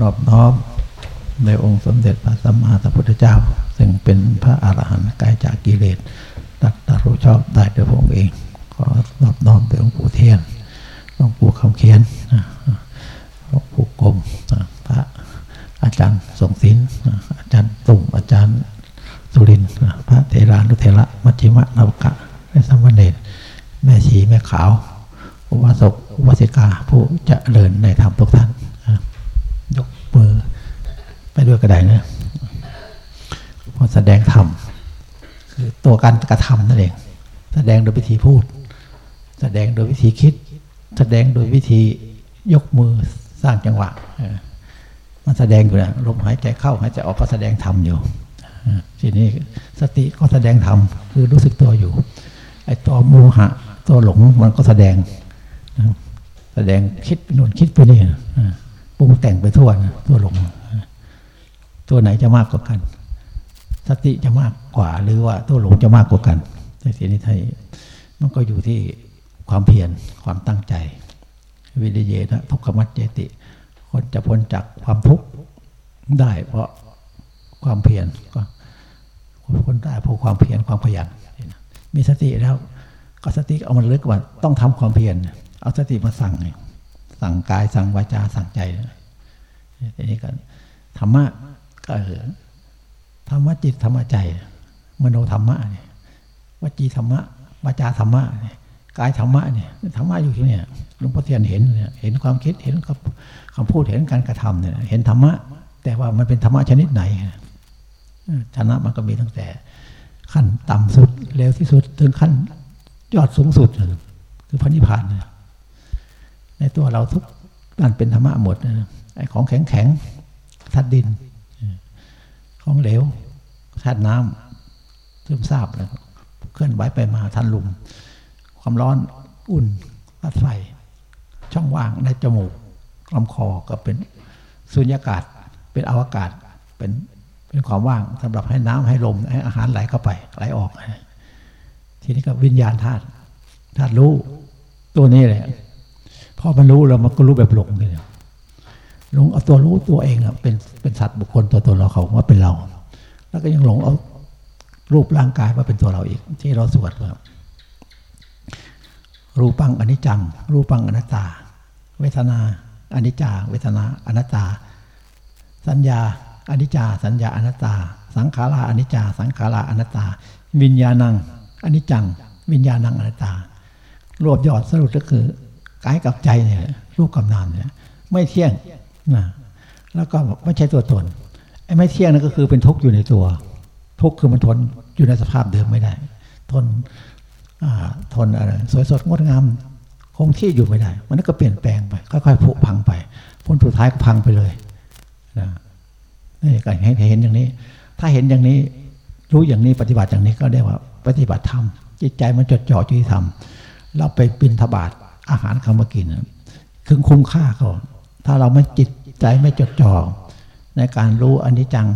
นอบน้อมในองค์สมเด็จพระสัมมาสัมพุทธเจ้า ซึ่งเป็นพระอรหันต์ไกลจากกิเลสตัดตรู้ชอบได้ด้วยพระองค์เอง ขอนอบน้อมไปองค์ปู่เทียนหลวงปู่คำเขียนหลวงปู่กรมพระอาจารย์ทรงศิลป์อาจารย์ตุ่มอาจารย์สุรินพระเทรานุเทระมัชฌิมะนวกะและสัมวันเดชแม่ชีแม่ขาวอุบาสกอุบาสิกาผู้เจริญในธรรมทุกท่าน มือ ไปด้วยกระไดนะพอแสดงธรรมคือตัวการกระทำนั่นเอง แสดงโดยวิธีพูด แสดงโดยวิธีคิด แสดงโดยวิธียกมือสร้างจังหวะมันแสดงอยู่นะลมหายใจเข้าหายใจออกก็แสดงธรรมอยู่ทีนี้สติก็แสดงธรรมคือรู้สึกตัวอยู่ไอ้ตัวโมหะ ตัวหลงมันก็แสดงแสดงคิดไปนู่นคิดไปนี่ รุงแต่งไปทั่วนะตัวหลง ตัวไหนจะมากกว่ากัน สติจะมากกว่าหรือว่าตัวหลงจะมากกว่ากันในทีนี้ไทยมันก็อยู่ที่ความเพียรความตั้งใจ วิริเยนะทุกขมัจเจติ คนจะพ้นจากความทุกข์ได้เพราะความเพียรก็พ้นได้เพราะความเพียรความขยันมีสติแล้วก็สติเอามันลึกว่าต้องทำความเพียรเอาสติมาสั่ง สั่งกายสั่งวาจาสั่งใจ ทีนี้ก็ธรรมะก็ธรรมะจิตธรรมะใจมโนธรรมะเนี่ยวจีธรรมะวาจาธรรมะเนี่ยกายธรรมะเนี่ยธรรมะอยู่ที่เนี่ยหลวงพ่อเทียนเห็นเนี่ยเห็นความคิดเห็นคำพูดเห็นการกระทำเนี่ยเห็นธรรมะ แต่ว่ามันเป็นธรรมะชนิดไหนชนะมันก็มีตั้งแต่ขั้นต่ำสุดเร็วที่สุดถึงขั้นยอดสูงสุด คือพระนิพพานในตัวเราทุกนั่นเป็นธรรมะหมด ไอ้ของแข็งแข็งธาตุดิน ของเหลวธาตุน้ำซึมซาบแล้วเคลื่อนไหวไปมาทันลมความร้อนอุ่นธาตุไฟ ช่องว่างในจมูกลำคอก็เป็นสุญญากาศ เป็นอวกาศเป็นเป็นความว่างสำหรับให้น้ำให้ลมให้อาหารไหลเข้าไปไหลออก ทีนี้ก็วิญญาณธาตุธาตุรู้ตัวนี้แหละพอมันรู้แล้วมันก็รู้แบบหลงเลย หลงเอาตัวรู้ตัวเองอะเป็นเป็นสัตว์บุคคลตัวตัวเราเขาว่าเป็นเรา แล้วก็ยังหลงเอารูปร่างกายว่าเป็นตัวเราอีก ที่เราสวดว่ารูปังอนิจจัง รูปังอนัตตา เวทนาอนิจจา เวทนาอนัตตา สัญญาอนิจจา สัญญาอนัตตา สังขาราอนิจจา สังขาราอนัตตา วิญญาณังอนิจจัง วิญญาณังอนัตตารวบยอดสรุปก็คือกายกับใจเนี่ยรูปกับนามเนี่ยไม่เที่ยง นะแล้วก็ไม่ใช่ตัวตนไอ้ไม่เที่ยงนั่นก็คือเป็นทุกข์อยู่ในตัว ทุกข์คือมันทนอยู่ในสภาพเดิมไม่ได้ ทนทนอะไรสวยสดงดงามคงที่อยู่ไม่ได้ มันก็เปลี่ยนแปลงไปค่อยๆผุพังไปพ้นสุดท้ายก็พังไปเลยนะนี่ก็เห็นเห็นอย่างนี้ ถ้าเห็นอย่างนี้รู้อย่างนี้ปฏิบัติอย่างนี้ก็เรียกว่าปฏิบัติธรรมจิตใจมันจดจ่อที่ทำเราไปบินทบาทอาหารเขามากินคือคุ้มค่าเขา ถ้าเราไม่จิตใจไม่จดจ่อในการรู้อนิจจัง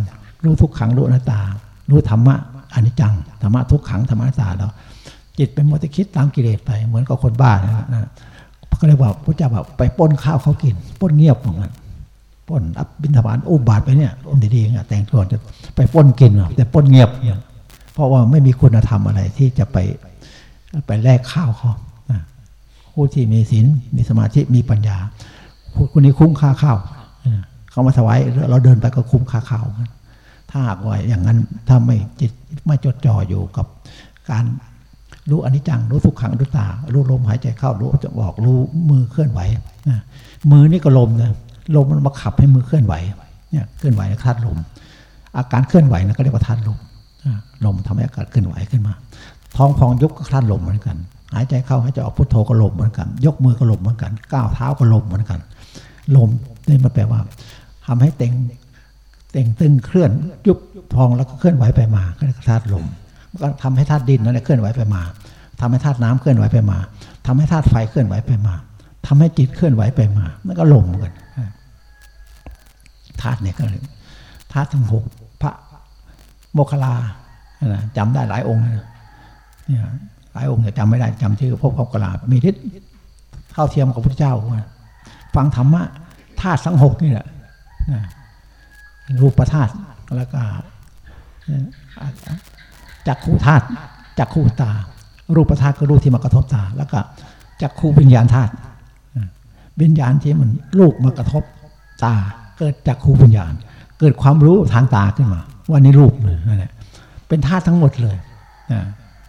รู้ทุกขังรู้อนัตตา รู้ธรรมะอนิจจังธรรมะทุกขังธรรมะอนัตตาแล้วจิตเป็นมัวแต่คิดตามกิเลสไปเหมือนกับคนบ้านะก็เลยบอกพระเจ้าบอกไปป้นข้าวเขากินป้นเงียบเหมือนกันป้นรับบินทบาทอุ้มบาทไปเนี่ยอุ้มดีๆเนี่ยแต่งตัวจะไปป้นกินแต่ป้นเงียบเนี่ยเพราะว่าไม่มีคุณธรรมอะไรที่จะไปไปแลกข้าวเขาผู้ที่มีศีลมีสมาธิมีปัญญา คนนี้คุ้มค่าข้าวเขามาถวายเราเดินไปก็คุ้มค่าข้าวถ้าหากว่าอย่างนั้นถ้าไม่จิตไม่จดจ่ออยู่กับการรู้อนิจจังรู้ทุกขังรู้ตา รู้ลมหายใจเข้ารู้จะบอกรู้มือเคลื่อนไหวมือนี่ก็ลมนะลมมันมาขับให้มือเคลื่อนไหวเนี่ยเคลื่อนไหวนะธาตุลม อาการเคลื่อนไหวนะก็เรียกว่าธาตุลมลมทำให้อากาศเคลื่อนไหวขึ้นมา ท้องพองยุบก็ธาตุลมเหมือนกัน หายใจเข้าหายใจออกพุทโธก็ลมเหมือนกัน ยกมือก็ลมเหมือนกันก้าวเท้าก็ลมเหมือนกัน ลมนี่มันแปลว่าทำให้เต็งเต็งตึงเคลื่อนยุบพองแล้วก็เคลื่อนไหวไปมาก็เรียกธาตุลมก็ทำให้ธาตุดินนั่นแหละเคลื่อนไหวไปมาทำให้ธาตุน้ำเคลื่อนไหวไปมาทำให้ธาตุไฟเคลื่อนไหวไปมาทำให้จิตเคลื่อนไหวไปมานั่นก็ลมกันธาตุเนี่ยก็ธาตุทั้งหกพระโมคคลาจำได้หลายองค์เนี่ยหลายองค์แต่จำไม่ได้จำชื่อพวกโมคคลามีทิศเท่าเทียมกับพระเจ้า ฟังธรรมะธาตุทั้งหกนี่แหละรูปธาตุแล้วก็จักขู่ธาตุจักขู่ตา รูปธาตุก็รูปที่มากระทบตา แล้วก็จักขู่วิญญาณธาตุวิญญาณที่มันรูปมากระทบตา เกิดจากขูวิญญาณ เกิดความรู้ทางตาขึ้นมา ว่านี่รูปนั่นแหละเป็นธาตุทั้งหมดเลย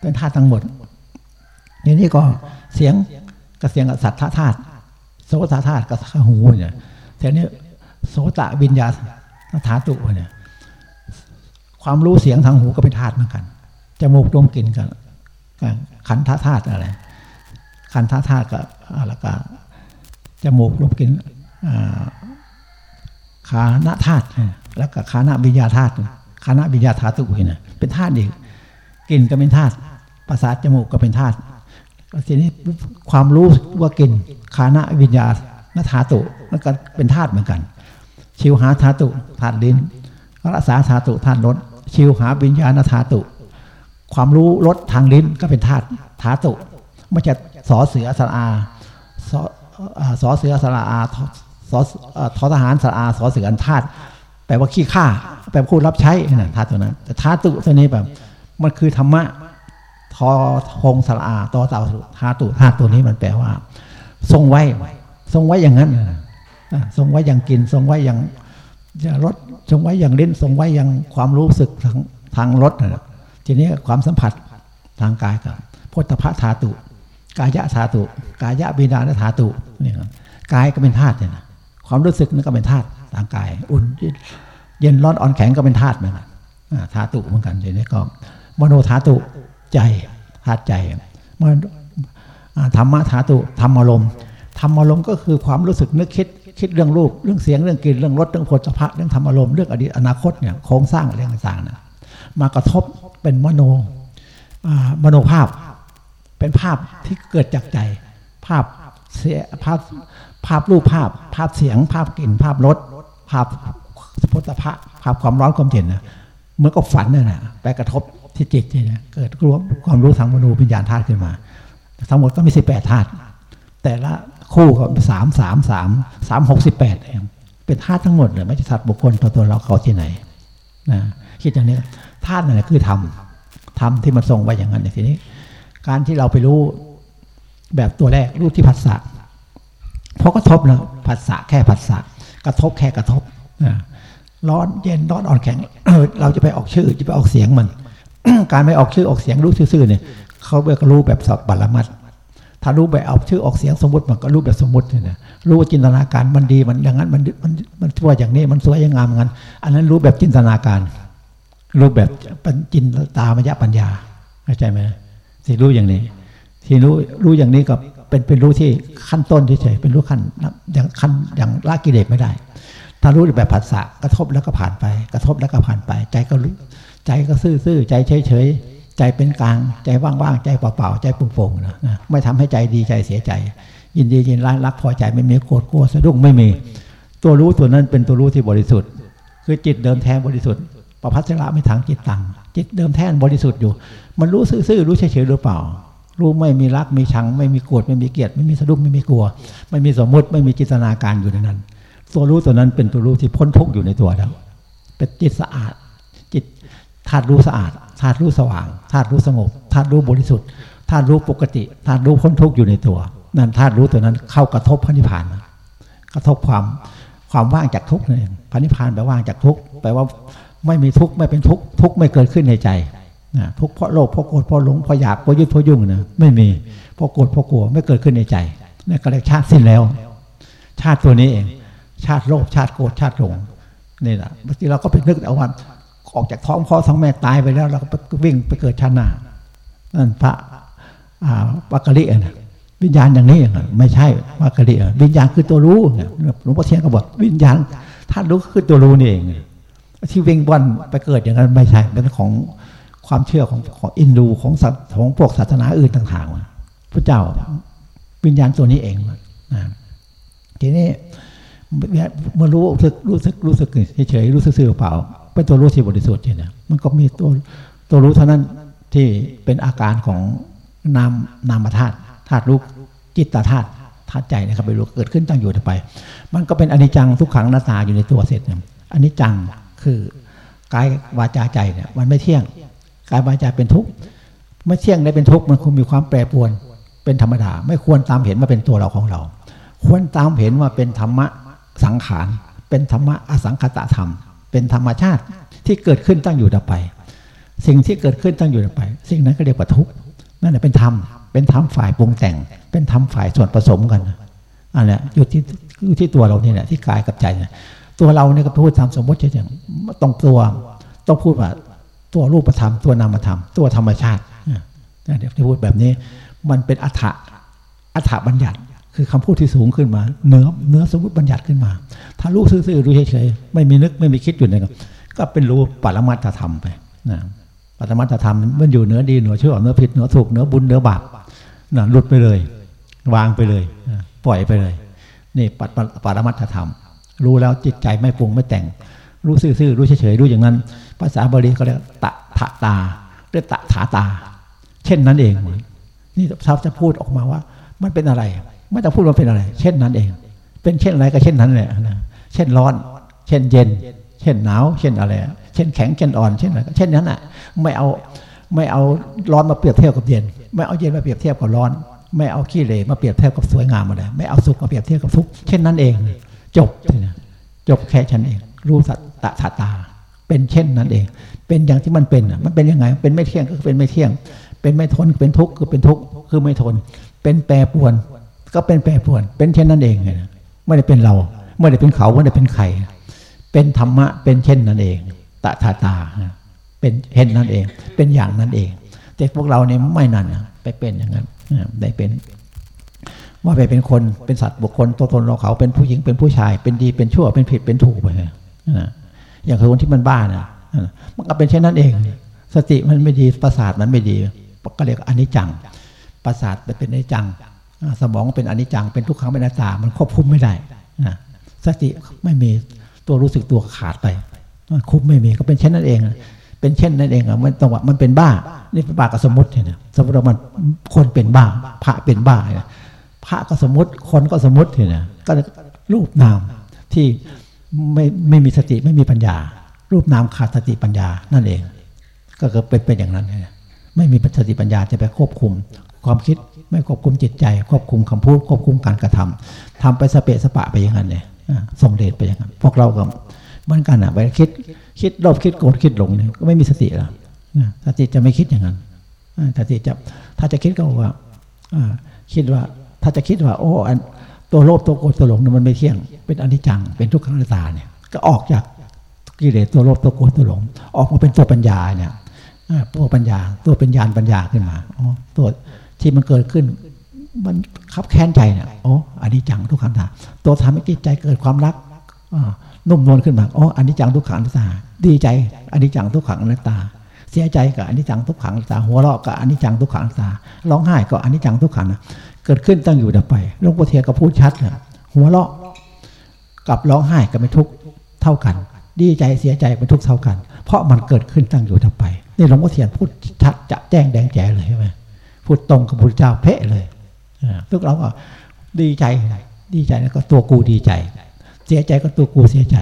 เป็นธาตุทั้งหมดนี่นี่ก็เสียงกับเสียงกับสัทธาธาตุ โสตธาตุกับหูเนี่ยแต่นี้โสตวิญญาณธาตุเนี่ยความรู้เสียงทางหูก็เป็นธาตุเหมือนกันจมูกดมกลิ่นกันขันธาธาตุอะไรขันธาธาตุกับอะไรก็จมูกดมกลิ่นขาณธาตุแล้วก็ขาณวิญญาธาตุขาณวิญญาธาตุเนี่ยเป็นธาตุอีกกลิ่นก็เป็นธาตุประสาทจมูกก็เป็นธาตุ ทีนี้ความรู้ว่ากลิ่นขาณวิญญาณธาตุมันก็เป็นธาตุเหมือนกัน ชิวหาธาตุธาตุลิ้นรักษาธาตุธาตุรสชิวหาวิญญาณธาตุความรู้รสทางลิ้นก็เป็นธาตุธาตุไม่ใช่สอเสือสระอาสสอเสือสระอาสอทอทหารสระอาสอเสือธาตุแปลว่าขี้ข้าแปลว่าผู้รับใช้นะธาตุตัวนั้นแต่ธาตุตัวนี้แบบมันคือธรรมะ ทอทงสระอาตอเต่าธาตุธาตุตัวนี้มันแปลว่า ทรงไว้ ทรงไว้อย่างนั้นทรงไว้อย่างกิน ทรงไว้อย่างรสทรงไว้อย่างเล่นทรงไว้อย่างความรู้สึกทางทางรสทีนี้ความสัมผัสทางกายกับพุทธะธาตุ กายะธาตุ กายะบิดาธาตุนี่กายก็เป็นธาตุเนี่ยนะความรู้สึกนั่นก็เป็นธาตุทางกาย อุ่นเย็นร้อนอ่อนแข็งก็เป็นธาตุเหมือนกันธาตุเหมือนกันทีนี้ก็มโนธาตุ ใจธาตุใจมันธรรมะธาตุธรรมอารมณ์ธรรมอารมณ์ก็คือความรู้สึกนึกคิดคิดเรื่องรูป เรื่องเสียงเรื่องกลิ่นเรื่องรสเรื่องผลสะพะเรื่องธรรมอารมณ์เรื่องอดีตอนาคตเนี่ยโครงสร้างเรื่องต่างๆนะมากระทบเป็นมโนมโนภาพ เป็นภาพที่เกิดจากใจ ภาพเสียภาพภาพรูปภาพ ภาพเสียง ภาพกลิ่น ภาพรสภาพผลสะพะภาพความร้อนความเย็นนะเมื่อก็ฝันนั่นแหละไปกระทบ ที่จิตเนี่ยเกิดรวมความรู้ทางมโนวิญญาณธาตุขึ้นมา ทั้งหมดก็มีสิบแปดธาตุแต่ละคู่ก็สามสามสามสามหกสิบแปดเองเป็นธาตุทั้งหมดเลยไม่ใช่สัตว์บุคคลตัวตัวเราเขาที่ไหนนะคิดอย่างนี้ธาตุนั่นแหละคือธรรมธรรมที่มันทรงไว้อย่างนั้นในทีนี้ การที่เราไปรู้แบบตัวแรกรู้ที่ผัสสะพอกระทบแล้วผัสสะแค่ผัสสะกระทบแค่กระทบนะร้อนเย็นร้อนอ่อนแข็งเราจะไปออกชื่อจะไปออกเสียงมัน การไม่ออกชื่อออกเสียงรู้ซื่อๆเนี่ยเขาไปรู้แบบสับบัลลัมัดถ้ารู้แบบเอาชื่อออกเสียงสมมติมันก็รู้แบบสมมติเนี่ยรู้ว่าจินตนาการมันดีมันอย่างนั้นมันมันมันชั่วอย่างนี้มันสวยอย่างงามงั้น อันนั้นรู้แบบจินตนาการ รู้แบบจินตามยะปัญญาเข้าใจไหมที่รู้อย่างนี้ ที่รู้รู้อย่างนี้ก็เป็นเป็นรู้ที่ขั้นต้นเฉยเป็นรู้ขั้นอย่างขั้นอย่างละกิเลสไม่ได้ ถ้ารู้แบบผัสสะกระทบแล้วก็ผ่านไป กระทบแล้วก็ผ่านไป ใจก็รู้ ใจก็ซื่อๆใจเฉยๆใจเป็นกลางใจว่างๆใจเปล่าๆใจโปร่งๆนะไม่ทำให้ใจดีใจเสียใจ ยินดียินร้ายรักพอใจไม่มีโกรธกลัวสะดุ้งไม่มี ตัวรู้ตัวนั้นเป็นตัวรู้ที่บริสุทธิ์ คือจิตเดิมแท้บริสุทธิ์ประพัชระไม่ทางจิตตังจิตเดิมแท้บริสุทธิ์อยู่ มันรู้ซื่อๆรู้เฉยๆหรือเปล่ารู้ไม่มีรักมีชัง ไม่มีโกรธไม่มีเกลียดไม่มีสะดุ้งไม่มีกลัว ไม่มีสมมติไม่มีจินตนาการอยู่ในนั้น ตัวรู้ตัวนั้นเป็นตัวรู้ที่พ้นทุกข์อยู่ในตัวแล้วเป็นจิตสะอาด ธาตุรู้สะอาดธาตุรู้สว่างธาตุรู้สงบธาตุรู้บริสุทธิ์ธาตุรู้ปกติธาตุรู้พ้นทุกข์อยู่ในตัว นั่นธาตุรู้ตัวนั้นเข้ากระทบพระนิพพานกระทบความความว่างจากทุกข์นั่นเองพระนิพพานแปลว่างจากทุกข์แปลว่าไม่มีทุกข์ไม่เป็นทุกข์ทุกข์ไม่เกิดขึ้นในใจนะทุกข์เพราะโลภเพราะโกรธเพราะหลงเพราะอยากเพราะยึดเพราะยุ่งนะไม่มีเพราะโกรธเพราะกลัวไม่เกิดขึ้นในใจนี่ก็เรียกชาติสิ้นแล้ว ชาติตัวนี้เอง ชาติโลภชาติโกรธชาติหลงนี่แหละบางทีเราก็ไปนึกเอาว่า ออกจากท้องพ่อท้องแม่ตายไปแล้วเราก็วิ่งไปเกิดชาติหน้านั่นพระปักกะลินะวิญญาณอย่างนี้ไม่ใช่ปักกะลิวิญญาณคือตัวรู้หลวงพ่อเทียนก็บอกวิญญาณท่านรู้คือตัวรู้นี่เองที่วิ่งบอนไปเกิดอย่างนั้นไม่ใช่เป็นของความเชื่อของของอินดูของสัตว์ของพวกศาสนาอื่นต่างๆพระเจ้าวิญญาณตัวนี้เองนะทีนี้เมื่อรู้รู้สึกรู้สึกรู้สึกเฉยๆรู้สึกสื่อเปล่า เป็นตัวรู้ที่บริสุทธิ์เนี่ยมันก็มีตัวตัวรู้เท่านั้นที่เป็นอาการของนามนามธาตุธาตุรู้จิตตธาตุธาตุใจนะครับไปรู้เกิดขึ้นตั้งอยู่ไป มันก็เป็นอนิจจังทุกขังหน้าตาอยู่ในตัวเสร็จเนี่ยอนิจจังคือกายวาจาใจเนี่ยมันไม่เที่ยงกายวาจาเป็นทุกข์ไม่เที่ยงได้เป็นทุกข์มันคงมีความแปรปรวนเป็นธรรมดา ไม่ควรตามเห็นว่าเป็นตัวเราของเรา ควรตามเห็นว่าเป็นธรรมะสังขารเป็นธรรมะอสังคตธรรม เป็นธรรมชาติที่เกิดขึ้นตั้งอยู่ดับไป สิ่งที่เกิดขึ้นตั้งอยู่ดับไป สิ่งนั้นก็เรียกว่าทุกข์นั่นแหละเป็นธรรมเป็นธรรมฝ่ายปรุงแต่ง เป็นธรรมฝ่ายส่วนผสมกันอันนี้อยู่ที่อยู่ที่ตัวเราเนี่ยแหละที่กายกับใจเนี่ยตัวเราเนี่ยก็พูดทำสมมติเฉยๆต้องตัวต้องพูดว่าตัวรูปธรรม ตัวนามธรรม ตัวธรรมชาติเดี๋ยวที่พูดแบบนี้ มันเป็นอัฏฐะอัฏฐบัญญัติ คือคำพูดที่สูงขึ้นมา เนื้อเนื้อสมมติบัญญัติขึ้นมา ถ้ารู้ซื่อๆรู้เฉยๆไม่มีนึกไม่มีคิดอยู่เนี่ยก็เป็นรู้ปรมัตถธรรมไปนะปรมัตถธรรมมันอยู่เหนือดีเหนือชั่วเหนือผิดเหนือถูกเหนือบุญเหนือบาปนะหลุดไปเลย วางไปเลยปล่อยไปเลย นี่ปรมัตถธรรม รู้แล้วจิตใจไม่ปรุงไม่แต่ง รู้ซื่อๆรู้เฉยๆรู้อย่างนั้น ภาษาบาลีเขาเรียกตะถาตาเรียกตะถาตา เช่นนั้นเองนี่ชาวจะพูดออกมาว่า มันเป็นอะไร ไม่ต้องพูดว่าเป็นอะไร เช่นนั้นเอง เป็นเช่นอะไรก็เช่นนั้นแหละนะเช่นร้อน เช่นเย็น เช่นหนาว เช่นอะไร เช่นแข็งเช่นอ่อนเช่นอะไรเช่นนั้นอะ ไม่เอาไม่เอาร้อนมาเปรียบเทียบกับเย็น ไม่เอาเย็นมาเปรียบเทียบกับร้อน ไม่เอาขี้เหร่มาเปรียบเทียบกับสวยงามอะไรไม่เอาสุขมาเปรียบเทียบกับทุกข์เช่นนั้นเอง จบนะจบแค่ฉันเอง รู้สัตตถาตา เป็นเช่นนั้นเอง เป็นอย่างที่มันเป็นมันเป็นยังไง เป็นไม่เที่ยงก็เป็นไม่เที่ยง เป็นไม่ทนเป็นทุกข์คือเป็นทุกข์คือไม่ทน เป็นแปรปวน ก็เป็นแปรปรวน เป็นเช่นนั้นเองไม่ได้เป็นเรา ไม่ได้เป็นเขาไม่ได้เป็นใครเป็นธรรมะเป็นเช่นนั้นเองตถาตาเป็นเห็นนั่นเอง เป็นอย่างนั้นเอง แต่พวกเราเนี่ยไม่นั่นไปเป็นอย่างนั้นได้เป็น ว่าไปเป็นคนเป็นสัตว์บุคคลตัวตนเราเขาเป็นผู้หญิงเป็นผู้ชาย เป็นดีเป็นชั่วเป็นผิดเป็นถูกไปอย่างคนที่มันบ้านะมันก็เป็นเช่นนั้นเอง สติมันไม่ดีประสาทมันไม่ดีก็เรียกอนิจจังประสาทเป็นอนิจจัง สมองเป็นอนิจจังเป็นทุกขังเป็นอนัตตา มันควบคุมไม่ได้สติไม่มีตัวรู้สึกตัวขาดไปคุมไม่มีก็เป็นเช่นนั้นเอง เป็นเช่นนั่นเองอะมันต้องว่ามันเป็นบ้า นี่เป็นบ้ากับสมมติเนี่ยสมมติว่ามันคนเป็นบ้า พระเป็นบ้าเนี่ยพระก็สมมติคนก็สมมติเนี่ยก็รูปนามที่ไม่ไม่มีสติไม่มีปัญญา รูปนามขาดสติปัญญานั่นเอง ก็เป็นเป็นอย่างนั้น ไม่มีสติปัญญาจะไปควบคุม ความคิด ไม่ควบคุมจิตใจ ควบคุมคำพูด ควบคุมการกระทำทำไปสเปะสปะไปอย่างนั้นเนี่ยส่งเดชไปอย่างนั้นพวกเราก็เหมือนกันอะไปคิดคิดโลภคิดโกรธคิดหลงเนี่ยก็ไม่มีสติแล้วสติจะไม่คิดอย่างนั้นสติจะถ้าจะคิดก็ว่าคิดว่าถ้าจะคิดว่า โอ้ตัวโลภตัวโกรธตัวหลงมันไม่เที่ยง เป็นอนิจจัง เป็นทุกขังอนัตตาเนี่ยก็ออกจากกิเลสตัวโลภตัวโกรธตัวหลง ออกมาเป็นตัวปัญญาเนี่ยตัวปัญญาตัวเป็นญาณปัญญาขึ้นมาอ๋อตัว ที่มันเกิดขึ้น มันขับแค้นใจเนี่ยโอ้อนิจจังทุกขังตาตัวทำให้จิตใจเกิดความรักนุ่มนวลขึ้นมาอ๋ออันนี้จังทุกขังตาดีใจอันนี้จังทุกขังตา เสียใจกับอันนี้จังทุกขังตา หัวเราะกับอันนี้จังทุกขังตา ร้องไห้ก็อันนี้จังทุกขังนะเกิดขึ้นตั้งอยู่ดับไปหลวงพ่อเทียนก็พูดชัดเลยหัวเราะกับร้องไห้ก็เป็นทุกเท่ากัน ดีใจเสียใจเป็นทุกเท่ากัน เพราะมันเกิดขึ้นตั้งอยู่ดับไป นี่หลวงพ่อเทียนพูดชัดจะแจ้งแดงแจ๋เลยใช่ไหม พูดตรงกับพระพุทธเจ้าเพะเลยทุกเราก็ดีใจดีใจแล้วก็ตัวกูดีใจ เสียใจก็ตัวกูเสียใจ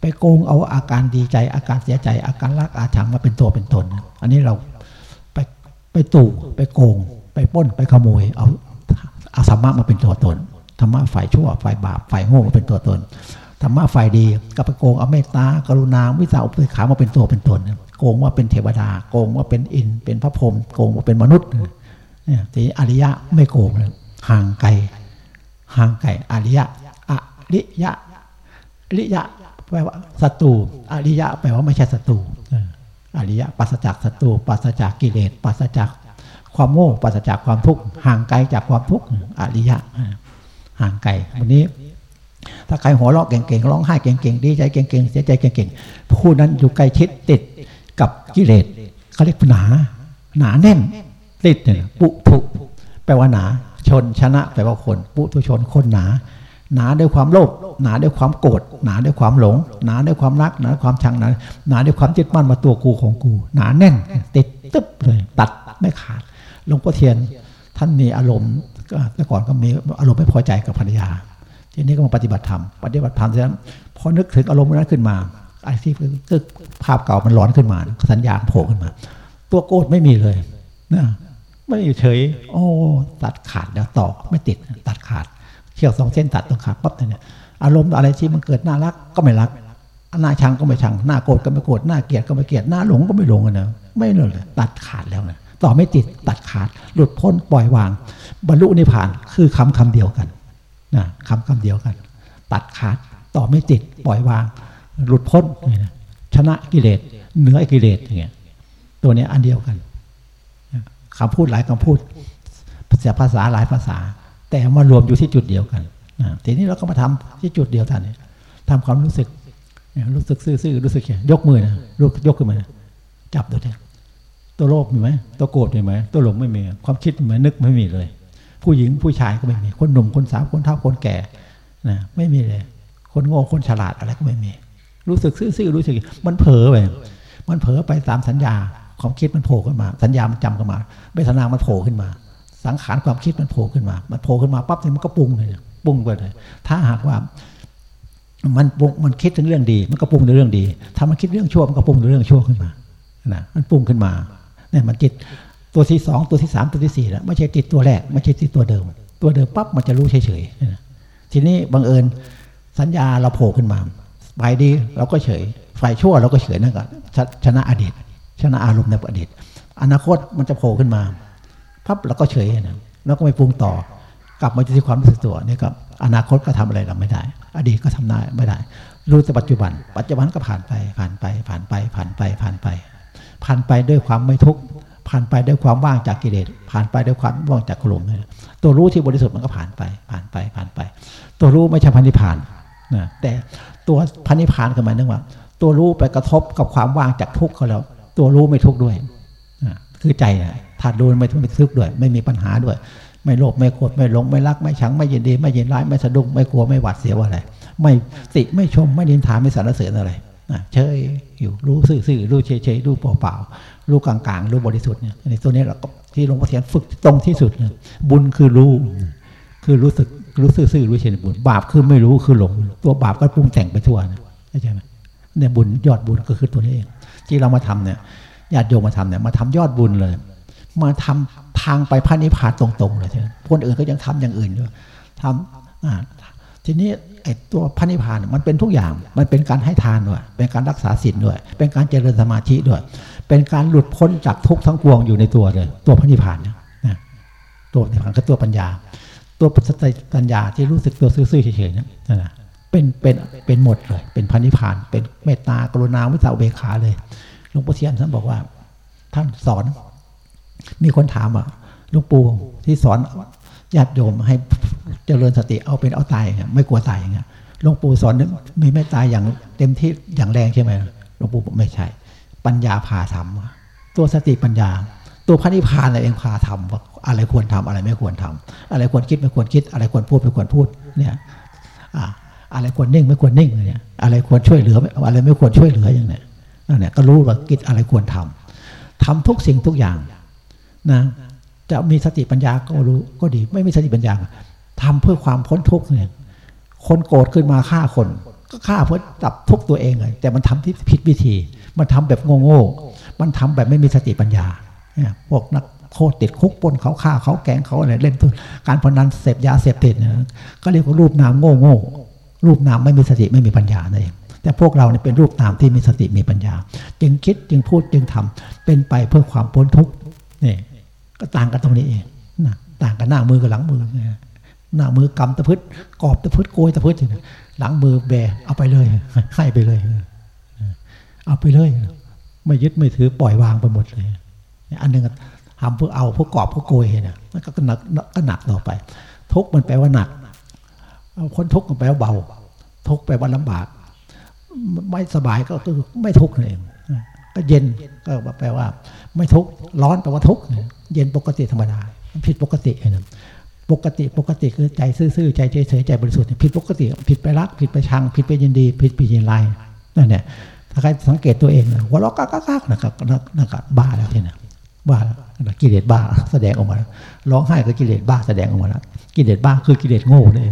ไปโกงเอาอาการดีใจ อาการเสียใจ อาการรักอาชังมาเป็นตัวเป็นตน อันนี้เราไปไปตู่ไปโกง ไปป้นไปขโมย เอาเอาธรรมะมาเป็นตัวตนธรรมะฝ่ายชั่วฝ่ายบาปฝ่ายโง่มาเป็นตัวตนธรรมะฝ่ายดีก็ไปโกงเอาเมตตากรุณาวิสาอุเบกขามาเป็นตัวเป็นตนโกงว่าเป็นเทวดา โกงว่าเป็นอินเป็นพระพรหมโกงว่าเป็นมนุษย์ เนี่ยทีอริยะไม่โกงเลยห่างไกลห่างไกลอริยะอริยะริยะแปลว่าศัตรูอริยะแปลว่าไม่ใช่ศัตรูอริยะปัสจากศัตรูปัสจากกิเลสปัสจากความโง่ปัสจากความทุกข์ห่างไกลจากความทุกข์อริยะห่างไกลวันนี้ ถ้าใครหัวเราะเก่งๆร้องไห้เก่งๆดีใจเก่งๆเสียใจเก่งๆผู้นั้นอยู่ใกล้ชิดติดกับกิเลสเขาเรียกหนา หนาแน่น ติดเนี่ยปุถุแปลว่าหนา ชนชนะ แปลว่าคนปุถุชนคนหนา หนาด้วยความโลภหนาด้วยความโกรธหนาด้วยความหลง หนาด้วยความรักหนาด้วยความชังหนาหนาด้วยความยึดมั่นมาตัวกูของกู หนาแน่นติดตึ๊บเลยตัดไม่ขาดหลวงพ่อเทียนท่านมีอารมณ์แต่ก่อนก็มีอารมณ์ไม่พอใจกับภรรยา ทีนี้ก็มาปฏิบัติธรรมปฏิบัติธรรมเสร็จพอนึกถึงอารมณ์นั้นขึ้นมาไอ้ที่ภาพเก่ามันร้อนขึ้นมาสัญญาณโผล่ขึ้นมา ตัวโกรธไม่มีเลยนะ ไม่อยู่เฉย โอ้ตัดขาดแล้วต่อไม่ติดตัดขาดเขี่ยวสองเส้นตัดตรงขาดปั๊บเนี่ยอารมณ์อะไรที่มันเกิดน่ารักก็ไม่รักหน้าชังก็ไม่ชังหน้าโกรธก็ไม่โกรธหน้าเกลียดก็ไม่เกลียดหน้าหลงก็ไม่หลงนะไม่เลยตัดขาดแล้วนะต่อไม่ติดตัดขาด หลุดพ้นปล่อยวาง บรรลุนิพพานคือคำคำเดียวกันนะคำคำเดียวกัน ตัดขาดต่อไม่ติดปล่อยวาง หลุดพ้นชนะกิเลสเหนือกิเลสอย่างเงี้ยตัวนี้อันเดียวกัน คำพูดหลายคำพูดภาษาหลายภาษา แต่มารวมอยู่ที่จุดเดียวกันทีนี้เราก็มาทำที่จุดเดียวกันนี่ทำความรู้สึกรู้สึกซื่อๆรู้สึกยกมือนะยกยกขึ้นมาจับตัวเนี่ยตัวโลภมีไหมตัวโกรธมีไหมตัวหลงไม่มี ความคิดมีไหมนึกไม่มีเลย ผู้หญิงผู้ชายก็ไม่มี คนหนุ่มคนสาวคนเฒ่าคนแก่นะไม่มีเลย คนโง่คนฉลาดอะไรก็ไม่มี รู้สึกซื่อๆรู้สึก มันเผลอไปมันเผลอไปตามสัญญา ความคิดมันโผล่ขึ้นมา สัญญามันจำขึ้นมาเวทนามันโผล่ขึ้นมา สังขารความคิดมันโผล่ขึ้นมา มันโผล่ขึ้นมาปั๊บเนี่ยมันก็ปรุงเลยปรุงไปเลย ถ้าหากว่ามันปรุงมันคิดถึงเรื่องดี มันก็ปรุงในเรื่องดี ถ้ามันคิดเรื่องชั่วมันก็ปรุงในเรื่องชั่วขึ้นมานะมันปรุงขึ้นมาเนี่ยมันจิตตัวที่สองตัวที่สามตัวที่สี่แล้วไม่ใช่จิตตัวแรกไม่ใช่จิตตัวเดิม ตัวเดิมปั๊บมันจะรู้เฉยๆทีนี้บังเอิญสัญญาเราโผล่ขึ้นมาฝ่ายดีเราก็เฉยฝ่ายชั่วเราก็เฉยนั่นก็ชนะอดีต ชนะอารมณ์ในอดีต อนาคตมันจะโผล่ขึ้นมาปั๊บเราก็เฉยนะแล้วก็ไม่ปรุงต่อกลับมาที่ความรู้สึกตัวนี่ก็อนาคตก็ทำอะไรเราไม่ได้ อดีตก็ทำได้ไม่ได้ รู้แต่ปัจจุบัน ปัจจุบันก็ผ่านไป ผ่านไป ผ่านไป ผ่านไป ผ่านไป ผ่านไปด้วยความไม่ทุกข์ ผ่านไปด้วยความว่างจากกิเลส ผ่านไปด้วยความว่างจากกลุ่มตัวรู้ที่บริสุทธิ์มันก็ผ่านไป ผ่านไป ผ่านไป ตัวรู้ไม่ใช่พันธิพานนะแต่ตัวพันธิพานก็หมายถึงว่า ตัวรู้ไปกระทบกับความว่างจากทุกข์เขาแล้ว ตัวรู้ไม่ทุกข์ด้วยคือใจถ้าดูไม่ทุกข์ด้วย ไม่มีปัญหาด้วย ไม่โลภไม่โกรธไม่หลงไม่รักไม่ชังไม่ยินดี ไม่ยินร้ายไม่สะดุ้งไม่กลัวไม่หวาดเสียวอะไร ไม่ติไม่ชมไม่ดินทาไม่สรรเสริญอะไรเฉยอยู่รู้ซื่อๆรู้เฉยๆรู้เปล่าๆรู้กลางๆรู้บริสุทธิ์เนี่ยในตัวนี้เราก็ที่หลวงพ่อเทียนฝึกตรงที่สุดเนี่ยบุญคือรู้คือรู้สึกรู้ซื่อๆรู้เฉยบุญบาปคือไม่รู้คือหลง ตัวบาปก็ปรุงแต่งไปทั่วนะเข้าใจไหมเนี่ยบุญยอดบุญก็คือตัวนี้เอง ที่เรามาทำเนี่ยญาติโยมมาทำเนี่ยมาทำยอดบุญเลย มาทำทางไปพระนิพพานตรงๆเลยใช่ไหมคนอื่นก็ยังทำอย่างอื่นอยู่ทำทีนี้ไอ้ตัวพระนิพพานมันเป็นทุกอย่าง มันเป็นการให้ทานด้วย เป็นการรักษาศีลด้วย เป็นการเจริญสมาธิด้วย เป็นการหลุดพ้นจากทุกทั้งปวงอยู่ในตัวเลย ตัวพระนิพพานเนี่ยตัวนิพพานก็ตัวปัญญา ตัวปัญญาที่รู้สึกตัวซื่อๆเฉยๆนี่นะ เป็นเป็นเป็นหมดเลย เป็นพระนิพาน เป็นเมตตากรุณาวิสาเบขาเลยหลวงพ่เทียนท่านบอกว่า ท่านสอน มีคนถามอะลุงปู่ที่สอนญาติโยมให้เจริญสติเอาเป็นเอาตายเงี้ยไม่กลัวตายอย่างเงี้ยหลวงปู่สอนมีไม่ตาอย่างเต็มที่อย่างแรงใช่ไหมหลวงปู่บอกไม่ใช่ ปัญญาพาทำตัวสติปัญญา ตัวพระนิพพานอะไรเองพาทำว่าอะไรควรทำอะไรไม่ควรทำอะไรควรคิดไม่ควรคิด อะไรควรพูดไม่ควรพูดเนี่ย อะไรควรนิ่งไม่ควรนิ่งเนี่ยอะไรควรช่วยเหลืออะไรไม่ควรช่วยเหลืออย่างเนี้ยนั่นเนี่ยก็รู้ว่ากิจอะไรควรทำทำทุกสิ่งทุกอย่างนะจะมีสติปัญญาก็รู้ก็ดี ไม่มีสติปัญญาทำเพื่อความพ้นทุกข์เนี่ยคนโกรธขึ้นมาฆ่าคน ก็ฆ่าเพื่อจับทุกตัวเองเลยแต่มันทำที่ผิดวิธี มันทำแบบโง่ๆมันทำแบบไม่มีสติปัญญาเนี่ยพวกนักโทษติดคุกปนเขาฆ่าเขาแกงเขาอะไรเล่นทุนการพนันเสพยาเสพติดเนี่ยก็เรียกว่ารูปนามโง่โง่ รูปนามไม่มีสติไม่มีปัญญานั่นเองแต่พวกเราเนี่ยเป็นรูปนามที่มีสติมีปัญญา จึงคิดจึงพูดจึงทำเป็นไปเพื่อความพ้นทุกข์นี่ก็ต่างกันตรงนี้เองนะต่างกันหน้ามือกับหลังมือหน้ามือกำตะพืชกอบตะพืชโกยตะพืชหลังมือแบเอาไปเลยให้ไปเลย เอาไปเลย ไม่ยึดไม่ถือปล่อยวางไปหมดเลย อันหนึ่งทำเพื่อเอาพวกกอบพวกโกยเนี่ยมันก็หนักก็หนักต่อไป ทุกมันแปลว่าหนักคนทุกมันแปลว่าเบา ทุกแปลว่าลำบาก ไม่สบายก็คือไม่ทุกนั่นเองก็เย็นก็แปลว่า ไม่ทุกร้อนแปลว่าทุกเย็นปกติธรรมดาผิดปกตินะปกติปกติคือใจซื่อๆใจเฉยๆใจบริสุทธิ์ผิดปกติ ผิดไปรัก ผิดไปชัง ผิดไปยินดี ผิดไปยินไล่นั่นเนี่ยถ้าใครสังเกตตัวเองหัวเราะก้ากๆนะครับนะครับบ้าแล้วทีนะบ้ากิเลสบ้าแสดงออกมาร้องไห้ก็กิเลสบ้าแสดงออกมาแล้วกิเลสบ้าคือกิเลสโง่เลย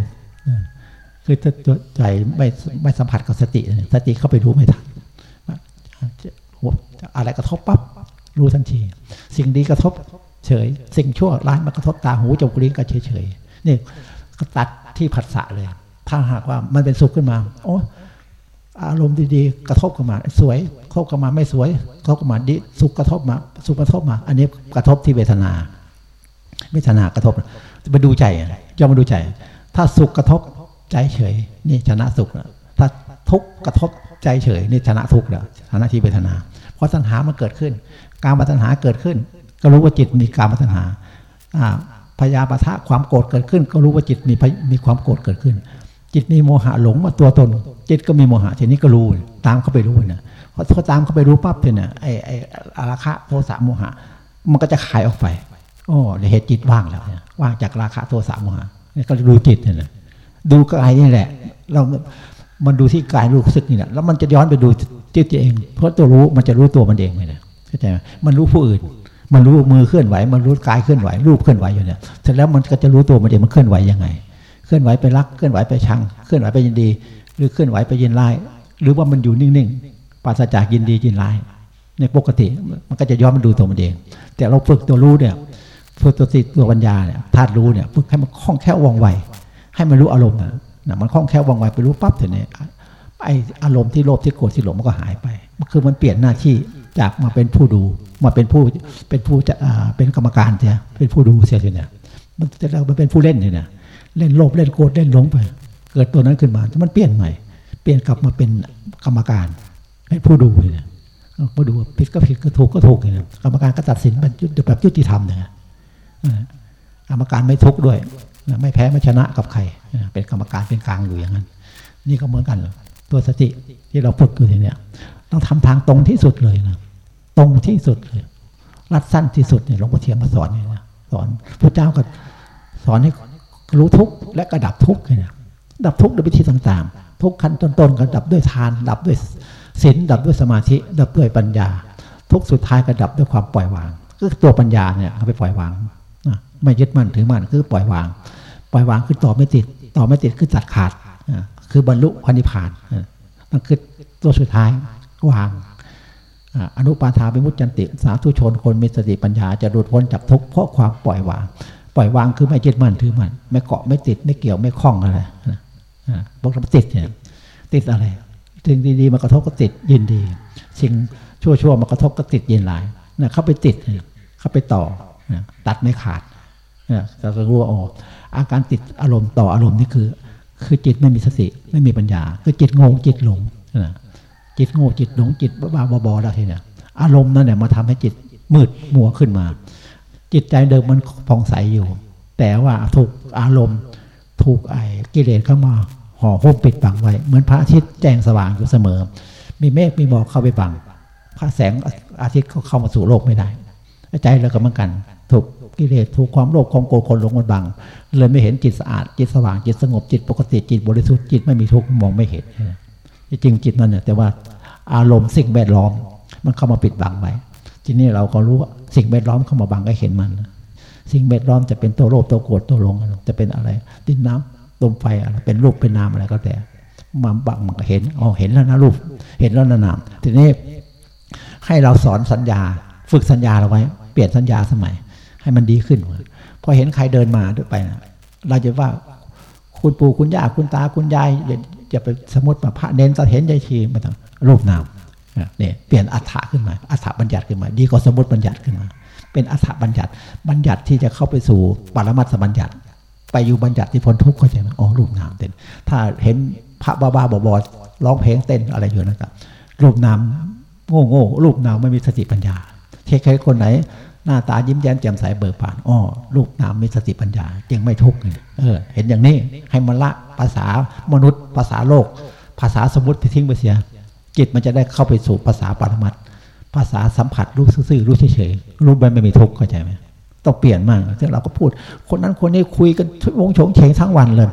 คือถ้าใจไม่ไม่สัมผัสกับสติ สติเข้าไปรู้ไม่ทันอะไรกระทบปั๊บรู้ทันที สิ่งดีกระทบเฉย สิ่งชั่วร้ายมากระทบตาหูจมูกลิ้นก็เฉยเฉยนี่ก็ตัดที่ผัสสะเลย ถ้าหากว่ามันเป็นสุขขึ้นมา โอ้อารมณ์ดีๆ กระทบกันมา สวยกระทบกันมาไม่สวยกระทบกันมาดีสุขกระทบมาสุขกระทบมา อันนี้กระทบที่เวทนาเวทนากระทบมาดูใจจะมาดูใจ ถ้าสุขกระทบ ใจเฉย นี่ชนะสุขถ้าทุกกระทบใจเฉยนี่ชนะทุกข์แล้วชนะที่เวทนา เพราะตัณหามันเกิดขึ้น การมาตัณหาเกิดขึ้น ก็รู้ว่าจิตมีการมาตัณหาพยาบาทะความโกรธเกิดขึ้น ก็รู้ว่าจิตมีมีความโกรธเกิดขึ้น จิตมีโมหะหลงมาตัวตน จิตก็มีโมหะทีนี้ก็รู้ตามเข้าไปรู้นะพอตามเข้าไปรู้ปั๊บเนี่ยไอ้ไอ้อาราคะโทสะโมหะ มันก็จะขายออกไปโอ้เหตุจิตว่างแล้วว่างจากราคะโทสะโมหะนี่ก็ดูจิตเนี่ย ดูกายนี่แหละ เรามันดูที่กายรู้สึกนี่แหละแล้วมันจะย้อนไปดูจิตเอง เพราะตัวรู้มันจะรู้ตัวมันเองเลยนะเข้าใจไหมมันรู้ผู้อื่น มันรู้มือเคลื่อนไหว มันรู้กายเคลื่อนไหว รูปเคลื่อนไหวอยู่เนี่ยเสร็จแล้วมันก็จะรู้ตัวมันเองมันเคลื่อนไหวยังไง เคลื่อนไหวไปรักเคลื่อนไหวไปชัง เคลื่อนไหวไปยินดี หรือเคลื่อนไหวไปยินร้าย หรือว่ามันอยู่นิ่งๆปราศจากยินดียินร้ายในปกติมันก็จะย้อนมาดูตัวมันเอง แต่เราฝึกตัวรู้เนี่ยฝึกตัวติตัวปัญญาเนี่ยธาตุรู้เนี่ยฝึกให้มันคล่องแคล่วว่องไว ให้มันรู้อารมณ์นะนะมันคล่องแคล่วว่องไวไปรู้ปั๊บเถอะเนี่ยไออารมณ์ที่โลภที่โกรธที่หลงมันก็หายไปมันคือมันเปลี่ยนหน้าที่จากมาเป็นผู้ดูมาเป็นผู้เป็นผู้จะเป็นกรรมการเสียเป็นผู้ดูเสียทีเนี่ยมันจะเราเป็นผู้เล่นเนี่ยเล่นโลภเล่นโกรธเล่นหลงไป เกิดตัวนั้นขึ้นมามันเปลี่ยนใหม่ เปลี่ยนกลับมาเป็นกรรมการเป็นผู้ดูเนี่ยมาดูผิดก็ผิดก็ถูกก็ถูกเนี่ยกรรมการก็ตัดสินแบบยุติธรรมเนี่ยกรรมการไม่ทุกข์ด้วย ไม่แพ้ไม่ชนะกับใครเป็นกรรมการเป็นกลางอยู่อย่างนั้น นี่ก็เหมือนกันตัวสติที่เราฝึกอยู่เนี่ยต้องทำทางตรงที่สุดเลยนะตรงที่สุดเลย รัดสั้นที่สุดเนี่ยหลวงพ่อเทียมมาสอนเนี่ยสอนพระเจ้าก็สอนให้รู้ทุกข์และกระดับทุกข์เนี่ยดับทุกข์ด้วยวิธีต่างๆ ทุกขั้นต้นๆก็ดับด้วยทาน ดับด้วยศีลดับด้วยสมาธิ ดับด้วยปัญญา ทุกสุดท้ายก็ดับด้วยความปล่อยวางก็ตัวปัญญาเนี่ยเอาไปปล่อยวาง ไม่ยึดมั่นถือมั่นคือปล่อยวาง ปล่อยวางคือต่อไม่ติด ต่อไม่ติดคือตัดขาดคือบรรลุพันิพานนั่นคือตัวสุดท้ายวางอนุปาทาเป็นมุจจันติ สาธุชนคนมีสติปัญญาจะหลุดพ้นจากทุกข์เพราะความปล่อยวาง ปล่อยวางคือไม่ยึดมั่นถือมั่นไม่เกาะไม่ติดไม่เกี่ยวไม่คล้องอะไรบอกเราติดเนี่ยติดอะไรสิ่งดีๆมากระทบก็ติดยินดี สิ่งชั่วๆมากระทบก็ติดยินหลายนะเข้าไปติดเข้าไปต่อตัดไม่ขาด เราก็รู้ว่าอ๋ออาการติดอารมณ์ต่ออารมณ์นี่คือ คือจิตไม่มีสติไม่มีปัญญา คือจิตโง่จิตหลงจิตโง่จิตหลงจิตบ้าบอแล้วทีเนี่ยอารมณ์นั่นเนี่ยมาทำให้จิตมืดมัวขึ้นมา จิตใจเดิมมันผ่องใสอยู่ แต่ว่าถูกอารมณ์ถูกไอ้กิเลสเข้ามาห่อหุ้มปิดบังไว้ เหมือนพระอาทิตย์แจ้งสว่างอยู่เสมอ มีเมฆมีหมอกเข้าไปบังพระแสงอาทิตย์เข้ามาสู่โลกไม่ได้ ใจเราก็เหมือนกัน ถูกกิเลสถูกความโลภความโกรธคนหลงมันบัง เลยไม่เห็นจิตสะอาดจิตสว่างจิตสงบจิตปกติจิตบริสุทธิ์จิตไม่มีทุกข์มองไม่เห็นจริงจิตมันเนี่ยแต่ว่าอารมณ์สิ่งแวดล้อม มันเข้ามาปิดบังไว้ทีนี้เราก็รู้ว่าสิ่งแวดล้อมเข้ามาบังก็เห็นมัน สิ่งแวดล้อมจะเป็นตัวโลภตัวโกรธตัวหลงจะเป็นอะไรดินน้ำลมไฟอะไรเป็นรูปเป็นนามอะไรก็แต่มาบังมันก็เห็นอ๋อเห็นแล้วนะรูป เห็นแล้วนะนามทีนี้ให้เราสอนสัญญา ฝึกสัญญาเราไว้ เปลี่ยนสัญญาสมัย ให้มันดีขึ้นพอเห็นใครเดินมาด้วยไปนะเราจะว่าคุณปู่คุณย่าคุณตาคุณยายจะไปสมมติว่าพระเน้นจะเห็นใจชีมาต้องรูปนามเนี่ยเปลี่ยนอัฏฐะขึ้นมาอัฏฐบัญญัติขึ้นมา ดีกว่าสมมติบัญญัติขึ้นมา เป็นอัฏฐบัญญัติ บัญญัติที่จะเข้าไปสู่ปรมัตถบัญญัติ ไปอยู่บัญญัติที่พ้นทุกข์เข้าใจไหมอ๋อรูปนามเต้นถ้าเห็นพระบ้าบ้าบอร้องเพลงเต้นอะไรอยู่นะครับรูปนามโง่โง่รูปนามไม่มีสติปัญญาเท่ใครคนไหน หน้าตายิ้มแย้มแจ่มใสเบิกบานอ๋อลูกนามมีสติปัญญาจึงไม่ทุกข์เออ เห็นอย่างนี้ให้มันละภาษามนุษย์ ภาษาโลก ภาษาสมมติทิ้งไปเสีย จิตมันจะได้เข้าไปสู่ภาษาปรมัตภาษาสัมผัสรู้ซื่อรู้เฉยๆรู้ไปไม่มีทุกข์เข้าใจไหมต้องเปลี่ยนมากที่เราก็พูด คนนั้นคนนี้คุยกันวงชงเฉงทั้งวันเลย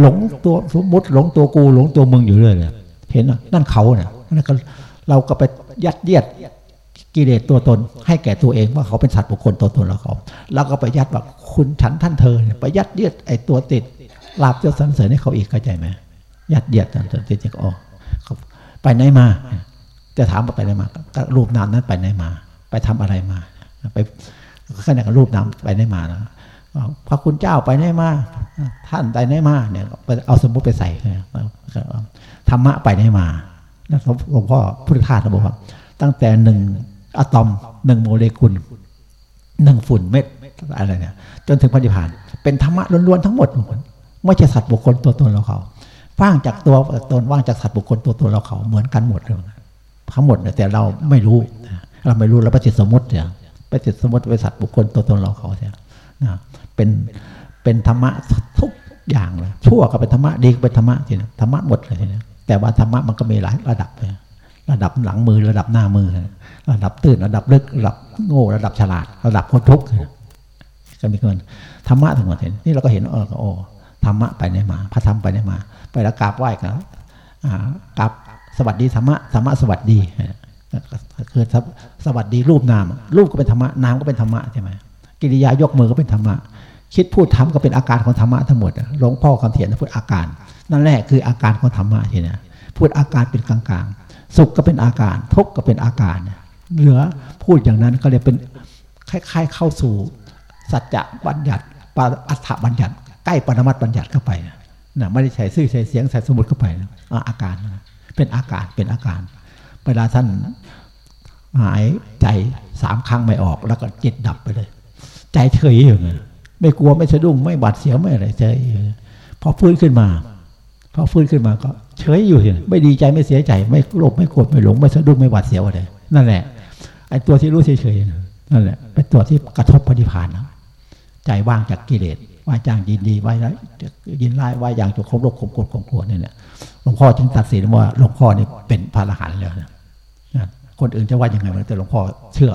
หลงตัวสมมติหลงตัวกูหลงตัวมึงอยู่เรื่อยเลยเห็นนั่นเขาเนี่ยนั่นก็เราก็ไปยัดเยียด กิเลสตัวตน ให้แก่ตัวเองว่าเขาเป็นสัตว์บุคคลตัวตนเราเขาแล้วก็ไปยัดว่าคุณฉันท่านเธอไปยัดเยียดไอ้ตัวติดลาบเจ้าสันเสริญให้เขาอีกเข้าใจไหมยัดเยียดสันเสริญติดก็ออกไปไหนมา จะถามว่าไปไหนมารูปนามนั้นไปไหนมา ไปทำอะไรมา ไปขณะกับรูปนามไปไหนมานะพระคุณเจ้าไปไหนมา ท่านไปไหนมาเนี่ยเอาสมมติไปใส่ธรรมะไปไหนมาแล้วหลวงพ่อพุทธทาสบอกว่า ตั้งแต่หนึ่ง อะตอมหนึ่งโมเลกุลหนึ่งฝุ่นเม็ดอะไรเนี่ย จนถึงพันธิพาน เป็นธรรมะล้วนๆทั้งหมดไม่ใช่สัตว์บุคคลตัวตนเราเขาว่างจากตัวตนว่างจากสัตว์บุคคลตัวตนเราเขาเหมือนกันหมดเลยทั้งหมดเนี่ยแต่เราไม่รู้เราไม่รู้เราปจิตสมมติเนี่ยปจิตสมมติไปสัตว์บุคคลตัวตนเราเขาเนี่ยนะเป็นเป็นธรรมะทุกอย่างเลยชั่วก็เป็นธรรมะดีก็เป็นธรรมะทีนี้ธรรมะหมดเลยทีนี้แต่ว่าธรรมะมันก็มีหลายระดับเลย ระดับหลังมือระดับหน้ามือ ระดับตื่นระดับลึกระดับโง่ระดับฉลาด ระดับคนทุกข์ก็มีเงินธรรมะทั้งหมดเห็นนี่เราก็เห็นเออโอ้ธรรมะไปไหนมา พระธรรมไปไหนมา ไปแล้วกราบไหว้กันกราบสวัสดีธรรมะธรรมะสวัสดีคือสวัสดีรูปนามรูปก็เป็นธรรมะนามก็เป็นธรรมะใช่ไหมกิริยายกมือก็เป็นธรรมะคิดพูดทำก็เป็นอาการของธรรมะทั้งหมดหลวงพ่อคำเถียนพูดอาการ นั่นแหละคืออาการของธรรมะทีนี้พูดอาการเป็นกลางๆ สุขก็เป็นอาการ ทุกข์ก็เป็นอาการ เหลือพูดอย่างนั้นก็เลยเป็นคล้ายๆเข้าสู่ สัจจะบัญญัติปอัฏฐบัญญัติ ใกล้ปรมัตบัญญัติเข้าไปนะไม่ได้ใส่ซื่อใส่เสียงใส่สมุดเข้าไปนะอาการเป็นอาการเป็นอาการ เวลาท่านหายใจสามครั้งไม่ออก แล้วก็จิตดับไปเลย ใจเฉยอย่างเงี้ยไม่กลัวไม่สะดุ้งไม่บาดเสียวไม่อะไรเฉยพอฟื้นขึ้นมาพอฟื้นขึ้นมาก็ เฉยอยู่ไม่ดีใจไม่เสียใจ ไม่โลภไม่โกรธไม่หลงไม่สะดุ้งไม่หวาดเสียวอะไรนั่นแหละไอ้ตัวที่รู้เฉยๆนั่นแหละเป็นตัวที่กระทบปฏิภาณนะใจว่างจากกิเลสว่าจ้างยินดีไว้ไรยินไล่ว่าอย่างจุกคมโลกคมโกรธคมกลัวเนี่แหละหลวงพ่อจึงตัดสินว่าหลวงพ่อนี่เป็นพระอรหันต์เลยนะคนอื่นจะว่ายังไงแต่หลวงพ่อเชื่อ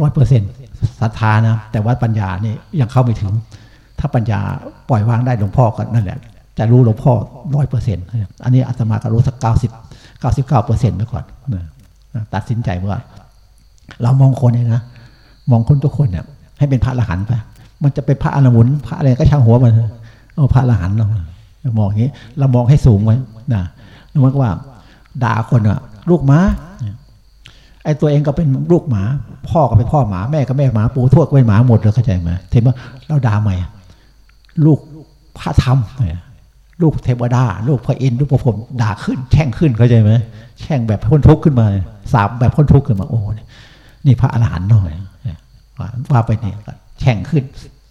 ร้อยเปอร์เซ็นต์ศรัทธานะแต่ว่าปัญญานี่ยังเข้าไม่ถึง ถ้าปัญญาปล่อยวางได้หลวงพ่อก็นั่นแหละ จะรู้หลวงพ่อร้อยเปอร์เซ็นต์อันนี้อาตมาก็รู้สักเก้าสิบเก้าสิบเก้าเปอร์เซ็นต์ไปก่อนตัดสินใจว่า เรามองคนเนี่ยนะ มองคนทุกคนเนี่ยให้เป็นพระอรหันต์ไปมันจะเป็นพระอรหุนพระอะไรก็ช่างหัวมันเอาพระอรหันต์เรามองอย่างนี้ เรามองให้สูงไว้นะนึกว่า ด่าคนอะลูกหมาไอ้ตัวเองก็เป็นลูกหมา พ่อก็เป็นพ่อหมาแม่ก็แม่หมาปู่ทวดก็เป็นหมาหมดเลยเข้าใจไหมเห็นไหมเราด่าใหม่ลูกพระธรรม ลูกเทวดา ลูกพระอินทร์ลูกพระพรหมด่าขึ้น แช่งขึ้นเข้าใจไหมแช่งแบบพ้นทุกข์ขึ้นมาสาบแบบพ้นทุกข์ขึ้นมาโอ้นี่พระอรหันต์หน่อยว่าไปเนี่ยแช่งขึ้น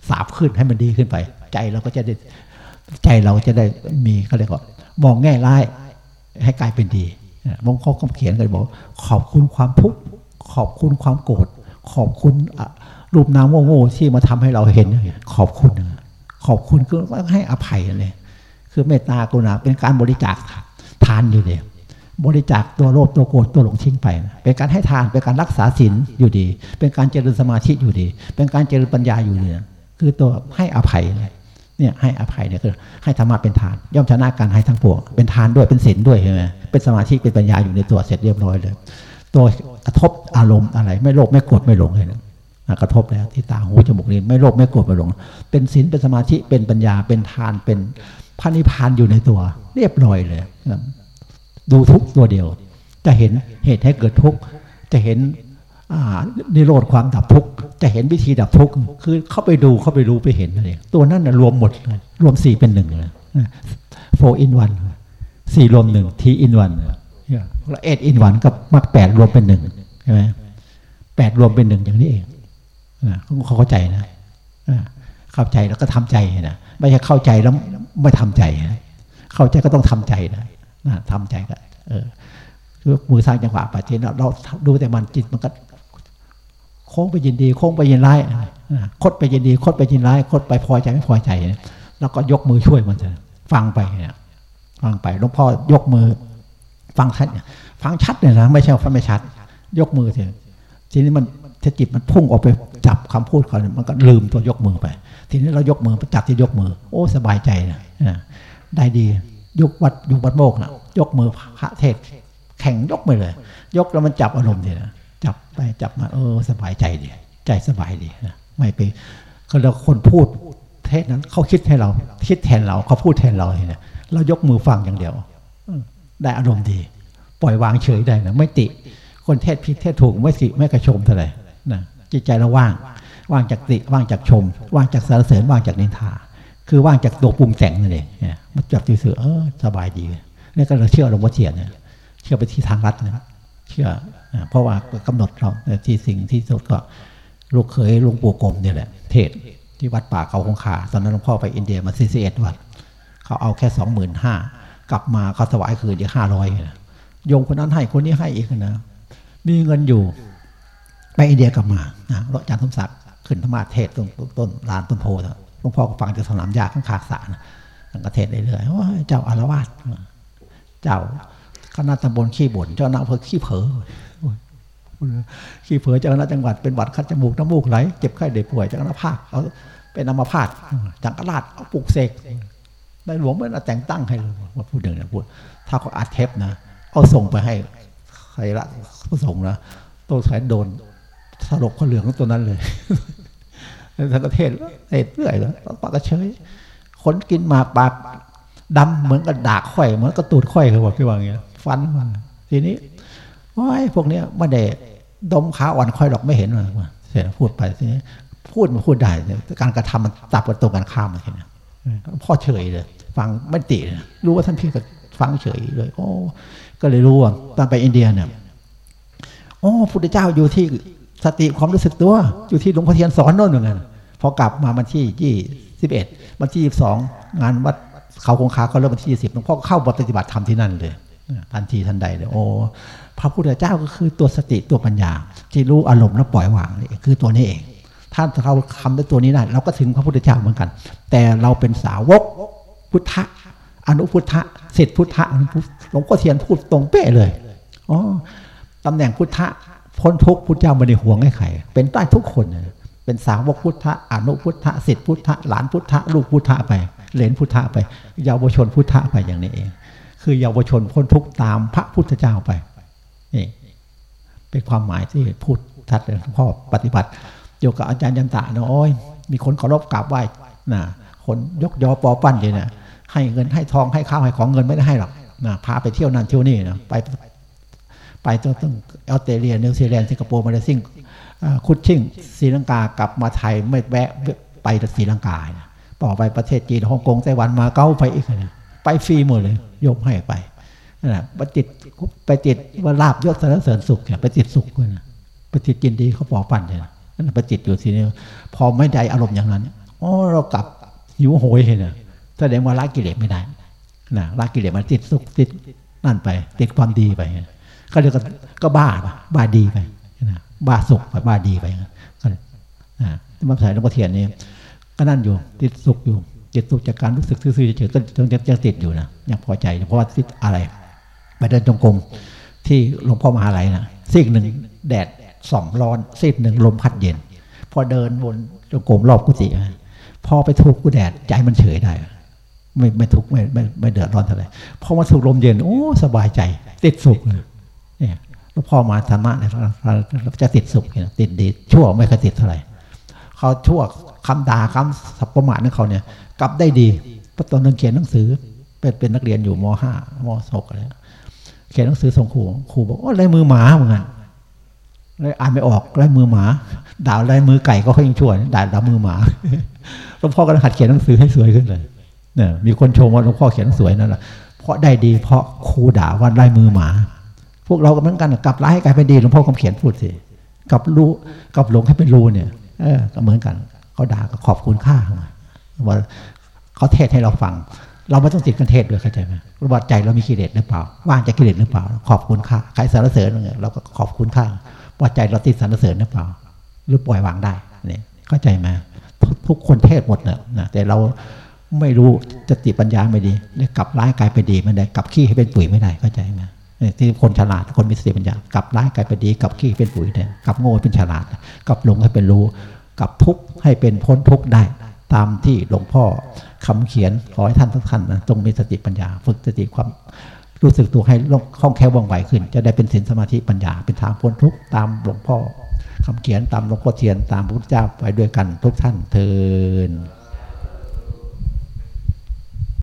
สาบขึ้นให้มันดีขึ้นไป ใจเราก็จะได้ใจเราจะได้มีเขาเรียกว่ามองแง่ร้ายให้กลายเป็นดีมงเขาเขียนกันบอก ขอบคุณความทุกข์ขอบคุณความโกรธขอบคุณรูปนามโง่ๆที่มาทำให้เราเห็น ขอบคุณขอบคุณก็ให้อภัยเลย คือเมตตากรุณาเป็นการบริจาคทานอยู่เลยบริจาคตัวโลภตัวโกรธตัวหลงทิ้งไป เป็นการให้ทานเป็นการรักษาศีลอยู่ดี เป็นการเจริญสมาธิอยู่ดี เป็นการเจริญปัญญาอยู่ดีคือตัวให้อภัยเลยเนี่ยให้อภัยเนี่ยคือให้ธรรมะเป็นทาน ย่อมชนะการให้ทั้งปวงเป็นทานด้วยเป็นศีลด้วยใช่ไหมเป็นสมาธิเป็นปัญญาอยู่ในตัวเสร็จเรียบร้อยเลย ตัวกระทบอารมณ์อะไร ไม่โลภไม่โกรธไม่หลงเลยกระทบแล้วที่ตาหูจมูกลิ้นไม่โลภไม่โกรธไม่หลง เป็นศีลเป็นสมาธิเป็นปัญญาเป็นทานเป็น พระนิพพานอยู่ในตัว เรียบร้อยเลย ดูทุกตัวเดียว จะเห็นเหตุให้เกิดทุกจะเห็นนิโรธความดับทุกข์จะเห็นวิธีดับทุกข์คือเข้าไปดูเข้าไปรู้ไปเห็นอะไรตัวนั้นรวมหมดเลยรวมสี่เป็นหนึ่งเลยโฟอินวันสี่รวมหนึ่งทีอินวันแล้วเอ็ดอินวันกับมักแปดรวมเป็นหนึ่งใช่ไหมแปดรวมเป็นหนึ่งอย่างนี้เองเขาเข้าใจนะเข้าใจแล้วก็ทำใจนะ ไม่ใช่เข้าใจแล้วไม่ทำใจ เข้าใจก็ต้องทำใจนะทำใจก็เออคือมือสร้างจังหวะปัจเจนเราดูแต่มันจิตมันก็โค้งไปยินดีโค้งไปยินร้ายคดไปยินดีคดไปยินร้ายคดไปพอใจไม่พอใจ แล้วก็ยกมือช่วยมันจะฟังไปเนี่ยฟังไปหลวงพ่อยกมือ ฟังชัดฟังชัดเลยนะไม่ใช่ฟังไม่ชัด ยกมือเถอะทีนี้มันถ้าจิตมันพุ่งออกไป จับคำพูดเขามันก็ลืมตัวยกมือไป ทีนี้เรายกมือจับที่ยกมือ โอ้สบายใจนะได้ดียกวัดยกวัดโมกนะยกมือพระเทศ แข่งยกไปเลย ยกแล้วมันจับอารมณ์ทีนะจับไปจับมาเออสบายใจดีใจสบายดีนะไม่ไปก็เราคนพูดเทศนั้นเขาคิดให้เรา คิดแทนเราเขาพูดแทนเราเนี่ยเรายกมือฟังอย่างเดียวได้อารมณ์ดี ปล่อยวางเฉยได้นะไม่ติ คนเทศผิดเทศถูกไม่สิไม่กระชมเท่าไหร่นะ จิตใจเราว่าง ว่างจากติว่างจากชม ว่างจากสารเสริญว่างจากนินทา คือว่างจากตัวปรุงแต่งนั่นเองเนี่ยมันจับจือเออสบายดีนี่ก็เราเชื่อหลวงพ่อเทียนเนี่ยเชื่อไปที่ทางรัฐนะเชื่อเพราะว่ากำหนดเราที่สิ่งที่สุดก็ลูกเคยหลวงปู่กรมเนี่ยแหละ เทศน์ที่วัดป่าเขาคงคาตอนนั้นหลวงพ่อไปอินเดียมาสี่สิบเอ็ดวันเขาเอาแค่สองหมื่นห้ากลับมาเขาถวายคืนอีกห้าร้อยโยมคนนั้นให้คนนี้ให้อีกนะมีเงินอยู่ ไปอินเดียกลับมานะพระอาจารย์สมศักดิ์ขึ้นธรรมาสน์เทศน์ตรงต้นลานต้นโพธิ์หลวงพ่อก็ฟังจากสนามหญ้าข้างศาลานะก็เทศน์เรื่อยๆว่าเจ้าอาวาสเจ้าคณะตำบลขี้บ่นเจ้าคณะอำเภอขี้เผลอขี้เผลอเจ้าหน้าจังหวัดเป็นหวัดคัดจมูกน้ำมูกไหลเจ็บไข้เด็ป่วยเจ้าหน้าภาคเอาเป็นอัมพาตจังกราชเอาปลูกเสกในหลวงไม่ได้แต่งตั้งให้เลยว่าพูดอย่งนี้พูด ถ้าเขาอัดเทปนะ เอาส่งไปให้ใครละผู้ส่งนะตัวสายโดน สลบก็เหลืองตัวนั้นเลยทั้งประเทศเอ็ดเรื่อยแล้วปากกระเชยคนกินมาปากดำเหมือนกับดากข่อยเหมือนกับตูดข่อยเลยว่าพี่ว่าอย่างเงี้ยฟันมันทีนี้ว้ยพวกเนี้ยไม่ได้ดมขาอ่อนค่อยหรอกไม่เห็นมันเสร็จพูดไปทีนี้พูดมาพูดได้การกระทำมันตับกันตรงกันข้ามเลยนะพ่อเฉยเลย ฟังไม่ติรู้ว่าท่านพี่ก็ฟังเฉยเลย โอ้ ก็เลยรู้ว่าตอนไปอินเดียเนี่ยโอ้พุทธเจ้าอยู่ที่ สติความรู้สึกตัวอยู่ที่หลวงพ่อเทียนสอนโน่นเหมือนกันพอกลับมาวันที่ยี่สิบเอ็ดวันที่ยี่สองงานวัดเขาคงคาเขาเริ่มวันที่ยี่สิบหลวงพ่อเข้าปฏิบัติธรรมที่นั่นเลยทันทีทันใดเลยโอ้พระพุทธเจ้าก็คือตัวสติตัวปัญญา ที่รู้อารมณ์แล้วปล่อยวางนี่คือตัวนี้เองถ้าเราทำด้วยตัวนี้ได้เราก็ถึงพระพุทธเจ้าเหมือนกัน แต่เราเป็นสาวกพุทธะอนุพุทธะเศษพุทธะหลวงพ่อเทียนพูดตรงเป๊ะเลยอ๋อตำแหน่งพุทธะ พ้นทุกพุทธเจ้าไม่ได้ห่วงให้ใครเป็นใต้ทุกคนเป็นสาวกพุทธะอนุพุทธะเศษพุทธะหลานพุทธะลูกพุทธะไปเหลนพุทธะไป เยาวชนพุทธะไปอย่างนี้เอง คือเยาวชนพ้นทุกข์ตามพระพุทธเจ้าไปนี่เป็นความหมายที่พูดชัดเลยพ่อปฏิบัติอยู่กับอาจารย์ยันตระนะโอ้ยมีคนเคารพกราบไหว้นะคนยกยอปอปั้นเลยนะให้เงินให้ทองให้ข้าวให้ของเงินไม่ได้ให้หรอกนะพาไปเที่ยวนั่นเที่ยวนี่นะไป ไปต้องต้องออสเตรเลียนิวซีแลนด์สิงคโปร์มาเลเซียคุดชิ่งศรีลังกากลับมาไทยไม่แวะไปศรีลังกาต่อไปประเทศจีนฮ่องกงไต้หวันมาเก้าไปอีกนะไปฟรีหมดเลยยกให้ไปนะไปติดไปติดว่าลาบยศสรรเสริญสุขเนี่ยไปติดสุขเลยนะไปติดกินดีเขาปอปั่นเนี่ยนั่นไปติดอยู่ทีนี้พอไม่ได้อารมณ์อย่างนั้นอ๋อเรากลับหิวโหยเห็นนะแสดงว่าละกิเลสไม่ได้นะละกิเลสมันติดสุขติดนั่นไป ติดความดีไป ก็เรียกก็บ้าบ้าดีไปนะบ้าสุขไปบ้าดีไปก็นะมาใส่หลวงพ่อเทียนนี่ก็นั่นอยู่ติดสุขอยู่ติดสุขจากการรู้สึกซื่อๆเฉยๆก็ยังยังติดอยู่นะยังพอใจเพราะว่าติดอะไร ไปเดินจงกรมที่หลวงพ่อมหาไหลนะซีกหนึ่งแดดสองร้อนซีกหนึ่งลมพัดเย็น พอเดินวนจงกรมรอบกุฏิพอไปถูกกูแดดใจมันเฉยได้ไม่ไม่ทุกไม่ไม่ไม่เดือดร้อนเท่าไหร่พอมาถูกลมเย็นโอ้สบายใจ ติดสุขเนี่ย หลวงพ่อมาธรรมะเนี่ยเราจะติดสุขเนี่ยติดดีชั่วไม่เคยติดเท่าไหร่เขาชั่วคำด่าคำสับประมาทของเขาเนี่ย กลับได้ดีพระตอนนึงเขียนหนังสือ เป็นเป็นนักเรียนอยู่มห้ามหกอะไรเขียนหนังสือส่งครูครูบอกว่าลายมือหมาเหมือนกันเลยอ่านไม่ออกลายมือหมาด่าลายมือไก่ก็ค่อยยังชั่วด่าด่ามือหมาหลวงพ่อก็หัดเขียนหนังสือให้สวยขึ้นเลยเนี่ยมีคนชมว่าหลวงพ่อเขียนสวยนั่นแหละเพราะได้ดีเพราะครูด่าว่าลายมือหมา วกเราก็เหมือนกันกลับร้ายให้กลายเป็นดีหลวงพ่อก็เขียนพูดสิกับรู้กับหลงให้เป็นรู้เนี่ยเออก็เหมือนกันเขาด่าก็ขอบคุณค่าว่าเขาเทศให้เราฟัง เราไม่ต้องติดกันเทศด้วยเข้าใจไหมว่าใจเรามีกิเลสหรือเปล่า ว่างจากกิเลสหรือเปล่า ขอบคุณค่าใครสรรเสริญเนี่ยเราก็ขอบคุณค่าว่าใจเราติดสรรเสริญหรือเปล่า หรือปล่อยวางได้เนี่ยเข้าใจไหมทุกคนเทศหมดเนะแต่เราไม่รู้จติปัญญาไม่ดีเนี่ยกลับร้ายกลายไปดีไม่ได้กลับขี้ให้เป็นปุ๋ยไม่ได้เข้าใจไหม ที่คนฉลาดคนมีสติปัญญากลับร้ายกลายไปดีกลับขี้เป็นปุ๋ยได้กลับโง่เป็นฉลาดกลับหลงให้เป็นรู้กับทุกข์ให้เป็นพ้นทุกข์ได้ ตามที่หลวงพ่อคำเขียนขอให้ท่านทุกท่านจงมีสติปัญญา ฝึกสติความรู้สึกตัวให้คล่องแคล่วว่องไวขึ้น จะได้เป็นศีลสมาธิปัญญาเป็นทางพ้นทุกข์ตามหลวงพ่อคำเขียนตามหลวงพ่อเทียนตามพระพุทธเจ้าไปด้วยกันทุกท่านเทิน